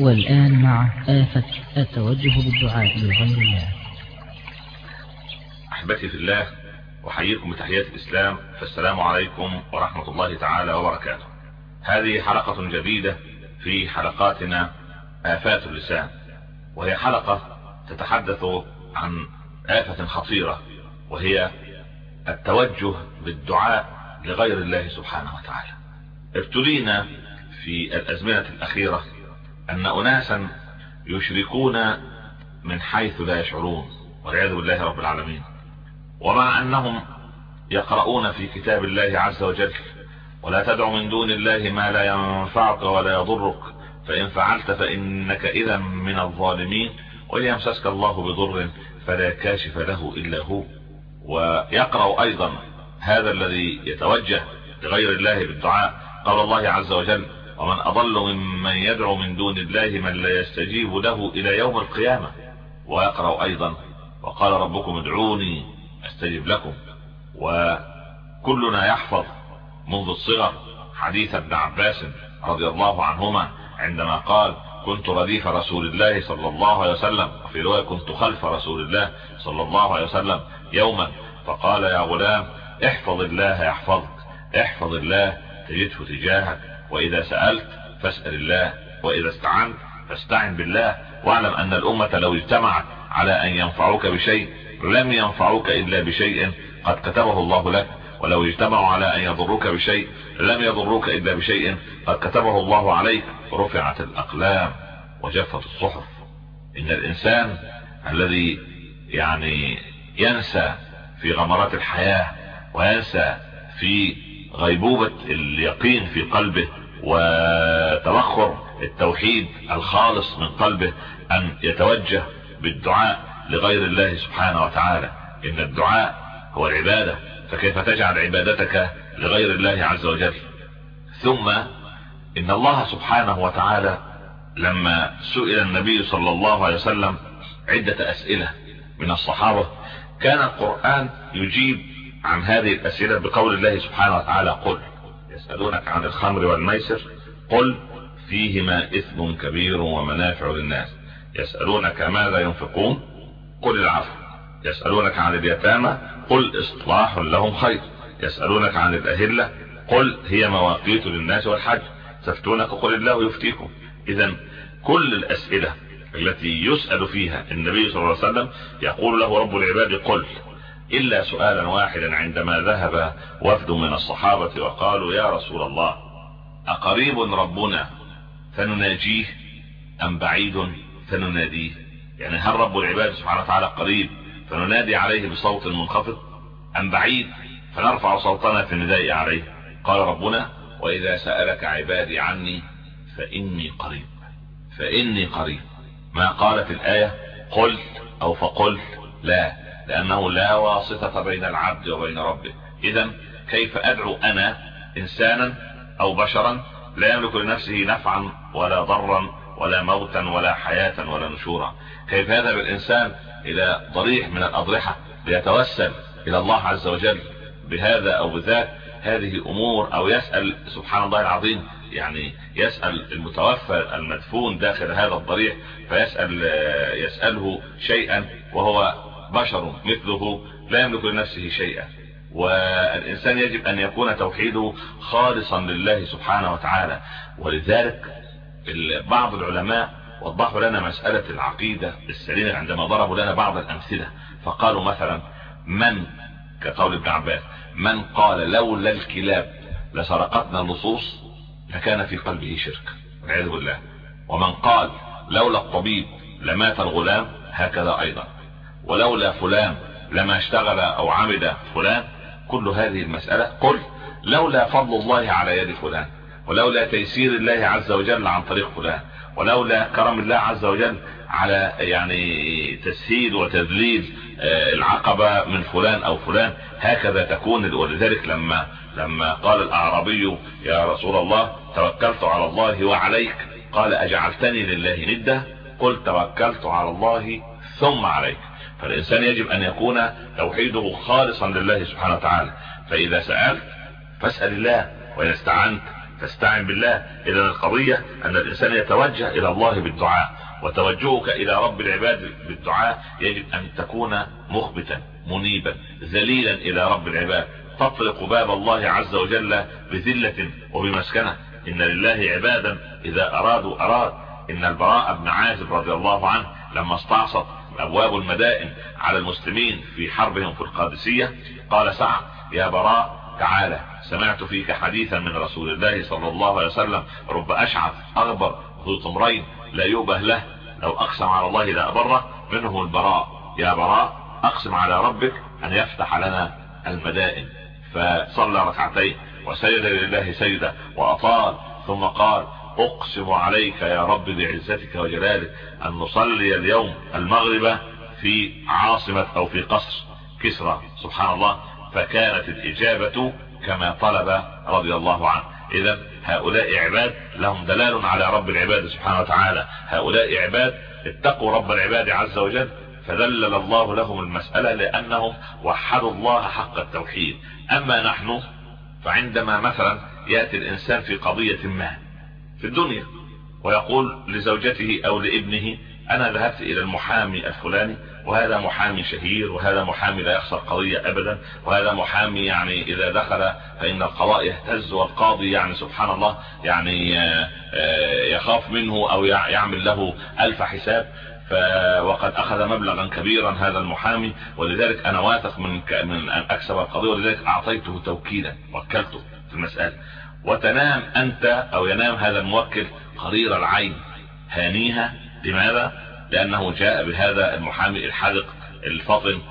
والآن مع آفة التوجه بالدعاء لغير الله. أحبتي في الله أحييكم بتحيات الإسلام فالسلام عليكم ورحمة الله تعالى وبركاته. هذه حلقة جديدة في حلقاتنا آفات اللسان وهي حلقة تتحدث عن آفة خطيرة وهي التوجه بالدعاء لغير الله سبحانه وتعالى. ابتلينا في الأزمنة الأخيرة أن أناسا يشركون من حيث لا يشعرون والعياذ بالله رب العالمين. ومع أنهم يقرؤون في كتاب الله عز وجل ولا تدع من دون الله ما لا ينفعك ولا يضرك فإن فعلت فإنك إذا من الظالمين. وإن يمسسك الله بضر فلا كاشف له إلا هو. ويقرأ أيضا هذا الذي يتوجه لغير الله بالدعاء. قال الله عز وجل ومن أضل ممن يدعو من دون الله من لا يستجيب له إلى يوم القيامة ويقرأ أيضا وقال ربكم ادعوني أستجب لكم وكلنا يحفظ منذ الصغر حديث ابن عباس رضي الله عنهما عندما قال كنت رديف رسول الله صلى الله عليه وسلم وفي رواية كنت خلف رسول الله صلى الله عليه وسلم يوما فقال يا غلام احفظ الله يحفظك احفظ الله تجده تجاهك وإذا سألت فاسأل الله وإذا استعنت فاستعن بالله. واعلم أن الأمة لو اجتمعت على أن ينفعوك بشيء لم ينفعوك إلا بشيء قد كتبه الله لك. ولو اجتمعوا على أن يضروك بشيء لم يضروك إلا بشيء قد كتبه الله عليك. رفعت الأقلام وجفت الصحف. إن الإنسان الذي يعني ينسى في غمرات الحياة وينسى في غيبوبة اليقين في قلبه وتبخر التوحيد الخالص من قلبه أن يتوجه بالدعاء لغير الله سبحانه وتعالى. إن الدعاء هو العبادة فكيف تجعل عبادتك لغير الله عز وجل؟ ثم إن الله سبحانه وتعالى لما سئل النبي صلى الله عليه وسلم عدة أسئلة من الصحابة كان القرآن يجيب عن هذه الأسئلة بقول الله سبحانه وتعالى قل. يسألونك عن الخمر والميسر قل فيهما إثم كبير ومنافع للناس. يسألونك ماذا ينفقون؟ قل العفو. يسألونك عن اليتامى قل إصلاح لهم خير. يسألونك عن الأهلة قل هي مواقيت للناس والحج. تفتونك قل الله يفتيكم. اذا كل الأسئلة التي يسأل فيها النبي صلى الله عليه وسلم يقول له رب العباد قل. إلا سؤالا واحدا عندما ذهب وفد من الصحابة وقالوا يا رسول الله أقريب ربنا فنناجيه أم بعيد فنناديه؟ يعني هل رب العباد سبحانه وتعالى قريب فننادي عليه بصوت منخفض أم بعيد فنرفع صوتنا في النداء عليه؟ قال ربنا وإذا سألك عبادي عني فإني قريب. فإني قريب. ما قالت الآية؟ قل أو فقل لا. لأنه لا واسطة بين العبد وبين ربه. اذا كيف أدعو أنا إنسانا أو بشرا لا يملك لنفسه نفعا ولا ضرا ولا موتا ولا حياة ولا نشورا. كيف يذهب الإنسان إلى ضريح من الأضرحة ليتوسل إلى الله عز وجل بهذا أو بذاك؟ هذه أمور أو يسأل سبحان الله العظيم يعني يسأل المتوفى المدفون داخل هذا الضريح فيسأل يسأله شيئا وهو بشر مثله لا يملك لنفسه شيئا والإنسان يجب أن يكون توحيده خالصا لله سبحانه وتعالى. ولذلك بعض العلماء وضحوا لنا مسألة العقيدة السليمة عندما ضربوا لنا بعض الأمثلة. فقالوا مثلا من كقول ابن عباس من قال لولا الكلاب لسرقتنا اللصوص لكان في قلبه شرك. والعياذ بالله. ومن قال لولا الطبيب لمات الغلام هكذا أيضا. ولولا فلان لما اشتغل أو عمد فلان كل هذه المسألة قل لولا فضل الله على يد فلان ولولا تيسير الله عز وجل عن طريق فلان ولولا كرم الله عز وجل على يعني تسهيل وتذليل العقبة من فلان أو فلان هكذا تكون ولذلك لما لما قال الأعرابي يا رسول الله توكلت على الله وعليك. قال أجعلتني لله ندا. قل توكلت على الله ثم عليك. فالإنسان يجب أن يكون توحيده خالصا لله سبحانه وتعالى. فإذا سألت فاسأل الله وإذا استعنت فاستعن بالله. اذا القضية أن الإنسان يتوجه إلى الله بالدعاء وتوجهك إلى رب العباد بالدعاء يجب أن تكون مخبتا منيبا ذليلا إلى رب العباد. تطرق باب الله عز وجل بذلة وبمسكنة. إن لله عبادا إذا أرادوا أراد. إن البراء بن عازب رضي الله عنه لما استعصت أبواب المدائن على المسلمين في حربهم في القادسية. قال سعد يا براء تعالى سمعت فيك حديثا من رسول الله صلى الله عليه وسلم. رب أشعث أغبر ذو طمرين لا يؤبه له لو أقسم على الله لا أبره. منهم البراء يا براء أقسم على ربك أن يفتح لنا المدائن. فصلى ركعتين وسجد لله سجدة وأطال ثم قال أقسم عليك يا رب بعزتك وجلالك أن نصلي اليوم المغرب في عاصمة أو في قصر كسرى. سبحان الله. فكانت الإجابة كما طلب رضي الله عنه. اذا هؤلاء عباد لهم دلال على رب العباد سبحانه وتعالى. هؤلاء عباد اتقوا رب العباد عز وجل فذلل الله لهم المسألة لأنهم وحدوا الله حق التوحيد. أما نحن فعندما مثلا يأتي الإنسان في قضية ما في الدنيا. ويقول لزوجته أو لابنه أنا ذهبت إلى المحامي الفلاني وهذا محامي شهير وهذا محامي لا يخسر قضية ابدا وهذا محامي يعني إذا دخل فإن القضاء يهتز والقاضي يعني سبحان الله يعني آه، آه، يخاف منه أو يعمل له ألف حساب. وقد أخذ مبلغا كبيرا هذا المحامي ولذلك أنا واثق من من أن أكسب القضية ولذلك أعطيته توكيلا وكلته في المسألة. وتنام أنت أو ينام هذا الموكل قرير العين. هانيها لماذا؟ لأنه جاء بهذا المحامي الحذق الفطن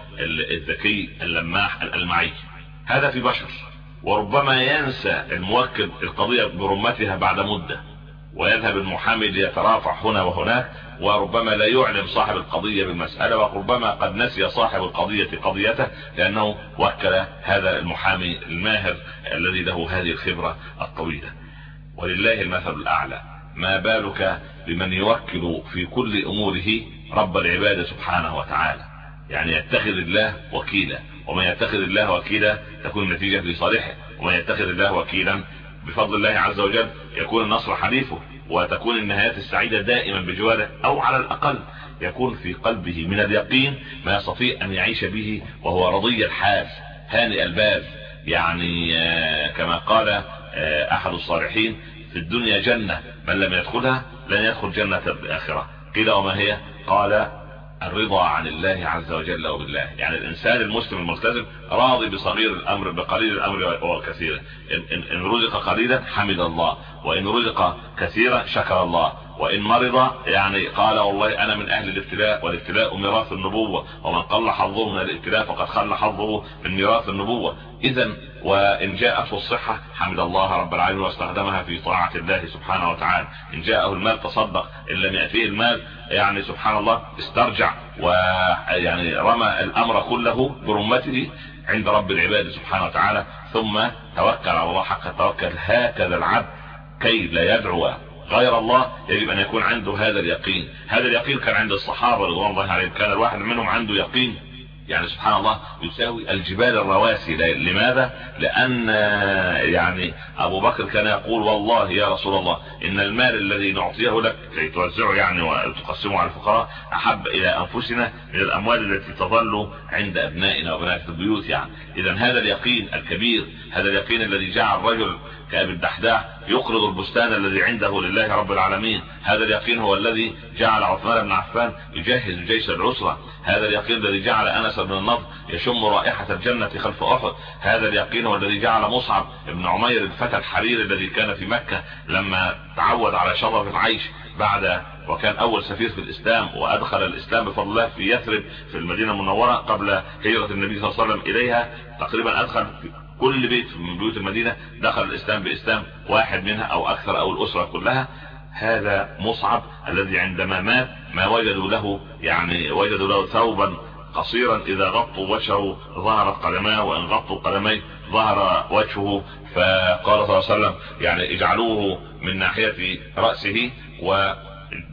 الذكي اللماح الألمعي. هذا في بشر. وربما ينسى الموكل القضية برمتها بعد مدة. ويذهب المحامي ليترافع هنا وهناك وربما لا يعلم صاحب القضية بالمسألة وربما قد نسي صاحب القضية قضيته لأنه وكل هذا المحامي الماهر الذي له هذه الخبرة الطويلة. ولله المثل الأعلى. ما بالك بمن يوكل في كل أموره رب العباد سبحانه وتعالى؟ يعني يتخذ الله وكيلا. ومن يتخذ الله وكيلا تكون النتيجة لصالحه ومن يتخذ الله وكيلا بفضل الله عز وجل يكون النصر حليفه وتكون النهايات السعيدة دائما بجواره أو على الأقل يكون في قلبه من اليقين ما يستطيع أن يعيش به وهو رضي الحال هانئ البال يعني آه، كما قال آه، أحد الصالحين في الدنيا جنة من لم يدخلها لن يدخل جنة الآخرة. قيل وما هي؟ قال الرضا عن الله عز وجل وبالله. يعني الإنسان المسلم الملتزم راضي بصغير الأمر بقليل الأمر وكثير إن, إن رزق قليلا حمد الله وإن رزق كثيرا شكر الله. وإن مرض يعني قال والله أنا من أهل الابتلاء والابتلاء ميراث النبوة. ومن قل حظه من الابتلاء فقد خل حظه من ميراث النبوة. اذا وإن جاءته الصحة حمد الله رب العالمين واستخدمها في طاعة الله سبحانه وتعالى. إن جاءه المال تصدق. إن لم يأتيه المال يعني سبحان الله استرجع. ويعني رمى الأمر كله برمته عند رب العباد سبحانه وتعالى. ثم توكل على الله حق التوكل. هكذا العبد كي لا يدعو غير الله يجب أن يكون عنده هذا اليقين. هذا اليقين كان عند الصحابة رضوان الله عليهم. كان الواحد منهم عنده يقين. يعني سبحان الله يساوي الجبال الرواسي. لماذا؟ لأن يعني أبو بكر كان يقول والله يا رسول الله إن المال الذي نعطيه لك كي توزعه يعني وتقسمه على الفقراء أحب إلى أنفسنا من الأموال التي تظل عند أبنائنا وبنات البيوت يعني. اذا هذا اليقين الكبير هذا اليقين الذي جعل الرجل كأبي الدحداح يقرض البستان الذي عنده لله رب العالمين. هذا اليقين هو الذي جعل عثمان بن عفان يجهز جيش العسرة. هذا اليقين الذي جعل أنس بن النضر يشم رائحة الجنة خلف أحد. هذا اليقين هو الذي جعل مصعب بن عمير الفتى الحرير الذي كان في مكة لما تعود على شرف العيش بعد وكان أول سفير في الإسلام وأدخل الإسلام بفضل الله في يثرب في المدينة المنورة قبل هجرة النبي صلى الله عليه وسلم إليها. تقريبا أدخل كل بيت من بيوت المدينة دخل الإسلام بإسلام واحد منها أو أكثر أو الأسرة كلها. هذا مصعب الذي عندما مات ما وجدوا له يعني وجدوا له ثوبا قصيرا إذا غطوا وجهه ظهرت قدماه وإن غطوا قدميه ظهر وجهه. فقال صلى الله عليه وسلم يعني اجعلوه من ناحية رأسه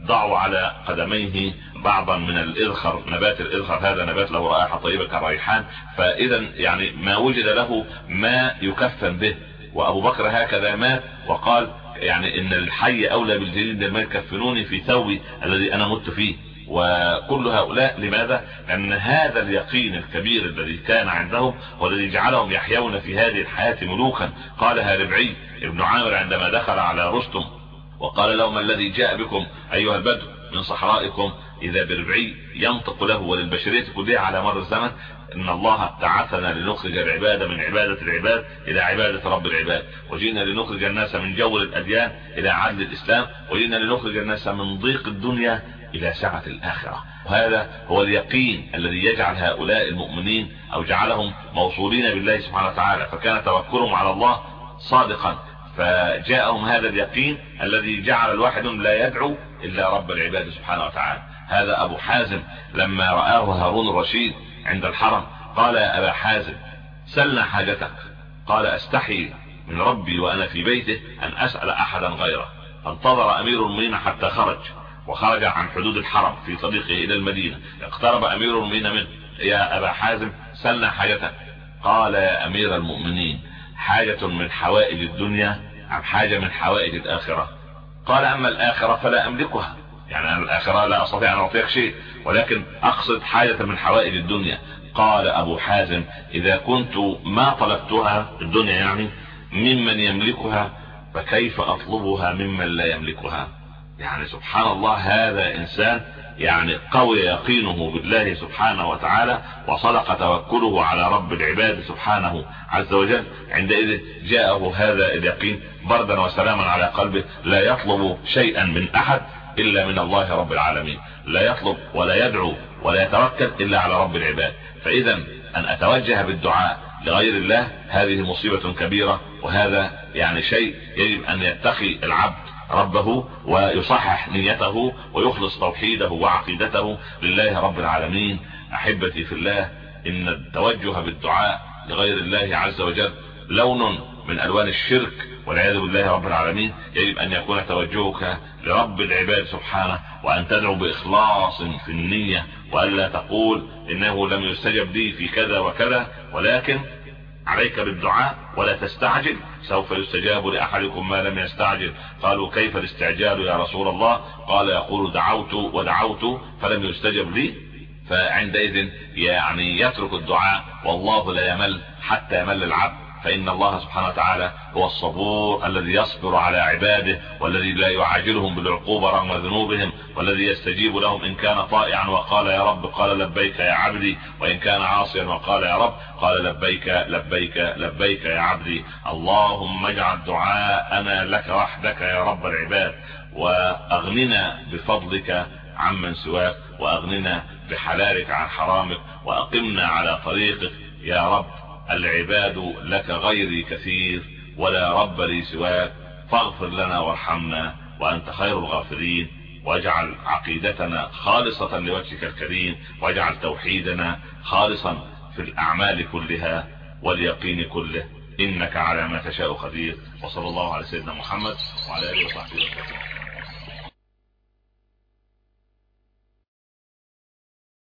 وضعوا على قدميه بعضا من الإذخر نبات الإذخر هذا نبات له رائحة طيبة كالريحان فاذا يعني ما وجد له ما يكفن به. وأبو بكر هكذا مات وقال يعني إن الحي أولى بالجديد لما يكفنوني في ثوبي الذي أنا مت فيه. وكل هؤلاء لماذا؟ لأن هذا اليقين الكبير الذي كان عندهم والذي جعلهم يحيون في هذه الحياة ملوكا. قالها ربعي ابن عامر عندما دخل على رستم وقال لهم الذي جاء بكم أيها البدو من صحرائكم إذا بربعي ينطق له وللبشرية كلها على مر الزمن إن الله بعثنا لنخرج العباد من عبادة العباد إلى عبادة رب العباد وجئنا لنخرج الناس من جور الأديان إلى عدل الإسلام وجئنا لنخرج الناس من ضيق الدنيا إلى سعة الآخرة وهذا هو اليقين الذي يجعل هؤلاء المؤمنين أو جعلهم موصولين بالله سبحانه وتعالى فكان توكلهم على الله صادقا فجاءهم هذا اليقين الذي جعل الواحد لا يدعو إلا رب العباد سبحانه وتعالى. هذا أبو حازم لما رآه هارون الرشيد عند الحرم قال يا أبا حازم سلنا حاجتك. قال أستحي من ربي وأنا في بيته أن أسأل أحدا غيره. فانتظر أمير المؤمنين حتى خرج وخرج عن حدود الحرم في طريقه إلى المدينة. اقترب أمير المؤمنين منه يا أبا حازم سلنا حاجتك. قال يا أمير المؤمنين حاجة من حوائج الدنيا ام حاجة من حوائج الآخرة. قال أما الآخرة فلا أملكها. يعني أنا الآخرة لا أستطيع أن أعطيك شيء ولكن أقصد حاجة من حوائج الدنيا. قال أبو حازم إذا كنت ما طلبتها الدنيا يعني ممن يملكها فكيف أطلبها ممن لا يملكها؟ يعني سبحان الله هذا إنسان يعني قوي يقينه بالله سبحانه وتعالى وصدق توكله على رب العباد سبحانه عز وجل. عندئذ جاءه هذا اليقين بردا وسلاما على قلبه لا يطلب شيئا من أحد إلا من الله رب العالمين. لا يطلب ولا يدعو ولا يتوكل إلا على رب العباد. فإذا أن أتوجه بالدعاء لغير الله هذه مصيبة كبيرة وهذا يعني شيء يجب أن يتقي العبد ربه ويصحح نيته ويخلص توحيده وعقيدته. لله رب العالمين. أحبتي في الله إن التوجه بالدعاء لغير الله عز وجل لون من ألوان الشرك والعياذ بالله رب العالمين. يجب أن يكون توجهك لرب العباد سبحانه وأن تدعو بإخلاص في النية وألا تقول إنه لم يستجب لي في كذا وكذا ولكن عليك بالدعاء ولا تستعجل. سوف يستجاب لأحدكم ما لم يستعجل. قالوا كيف الاستعجال يا رسول الله؟ قال يقول دعوت ودعوت فلم يستجب لي. فعندئذ يعني يترك الدعاء والله لا يمل حتى يمل العبد. فإن الله سبحانه وتعالى هو الصبور الذي يصبر على عباده والذي لا يعاجلهم بالعقوبة رغم ذنوبهم والذي يستجيب لهم إن كان طائعا وقال يا رب قال لبيك يا عبدي وإن كان عاصيا وقال يا رب قال لبيك لبيك لبيك يا عبدي. اللهم اجعل دعاءنا لك وحدك يا رب العباد وأغننا بفضلك عمن سواك وأغننا بحلالك عن حرامك وأقمنا على طريقك يا رب العباد لك غيري كثير ولا رب لي سواك. فاغفر لنا وارحمنا وأنت خير الغافرين واجعل عقيدتنا خالصة لوجهك الكريم. واجعل توحيدنا خالصا في الأعمال كلها واليقين كله. إنك على ما تشاء قدير. وصلى الله على سيدنا محمد وعلى آله وصحبه وسلم.